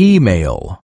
Email.